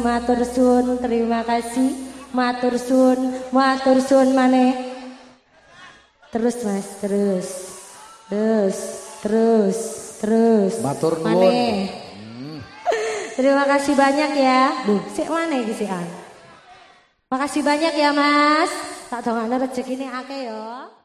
matur sun terima kasih. Matur sun matur sun mana terus mas terus. Terus terus terus. Matur nuwun. Hmm. Terima kasih banyak ya. Duh sik mana iki sik Makasih banyak ya mas. Tak dongakno rezekine akeh ya.